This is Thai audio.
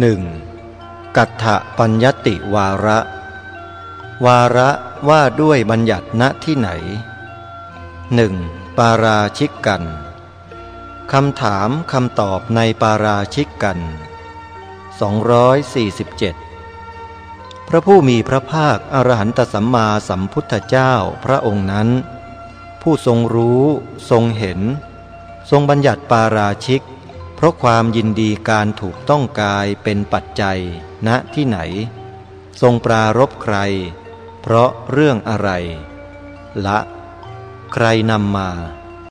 หนึ่งกัตถปัญญติวาระ วาระว่าด้วยบัญญัติณที่ไหนหนึ่งปาราชิกกันคำถามคำตอบในปาราชิกกัน 247 พระผู้มีพระภาคอรหันตสัมมาสัมพุทธเจ้าพระองค์นั้น ผู้ทรงรู้ ทรงเห็น ทรงบัญญัติปาราชิก ราะความยินดีการถูกต้องกายเป็นปัจจัย ณที่ไหน ทรงปรารบใคร เพราะเรื่องอะไร ละ ใครนำมา